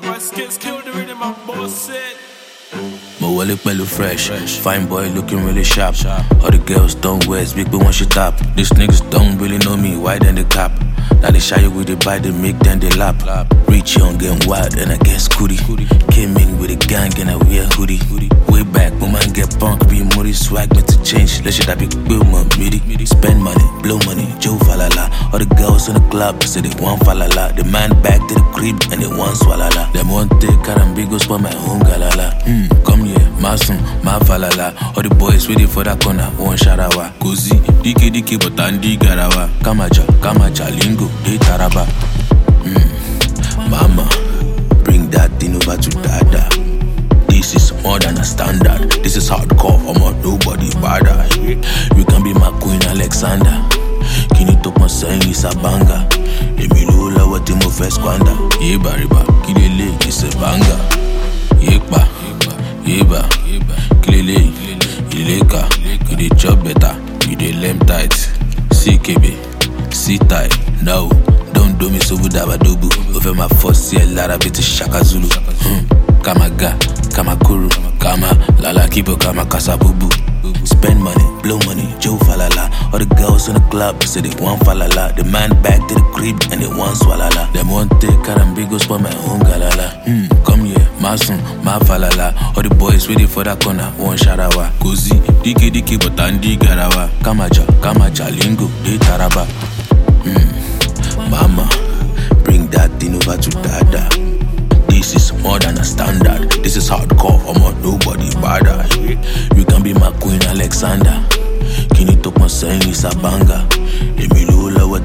my skills kill and pẹ̀lú fresh. Fine boy looking really sharp. All the girls don't wear big but one shit tap. These niggas don't really know me, why then they cap? Now they shy with the bite, they make then they lap. Rich young and wild and I get scooty. Came in with a gang and I wear hoodie. Way back when man get punk, be moody swag me to change. Let shit I be bill my midi. Spend money, blow money. All the girls in the club say they want falala. The man back to the crib and they want swalala. Them want take carambigos for my home galala. Hmm, come here, masun, ma falala. All the boys waiting for that corner, one sharawa. Kozi, diki diki but andi garawa. Kamacha, kamacha, lingo, hey taraba. Hmm, mama, bring that thing over to dada. This is more than a standard. This is hardcore. I'm on nobody bother. You can be my queen Alexander. Ìsàbángà. Èmi ló lọ́wọ́ tí mo fẹ́ squander. Yéèbà rìbà kí yéèbà kí lè lè ìléka. You dey chop better, you dey lem tight. Sí kébé, sí tai, no. Don't do me sobu dabadobu. Ó fẹ́ máa fọ́ sí ẹ lára bíi ti Shaka Zulu. Hmm. Kamaga, Kamakuru, Kama, Lala Kibo, Kama Kasabubu. All the girls in the club say they want Falala. The man back to the crib and they want Swalala. Them want take carambigos for my own galala. Hmm, come here, Masun, Ma Falala. All the boys waiting for that corner, one sharawa. Kozi, Diki Diki, but Andi Garawa. Kamaja, Kamaja, Lingo, De Taraba. Hmm, Mama, bring that thing over to Dada. This is more than a standard. This is hardcore. I'm nobody bother. You can be my queen Alexander. Kini tó pọn sẹ́yìn ìsàbángà. Èmi ló lọ́wọ́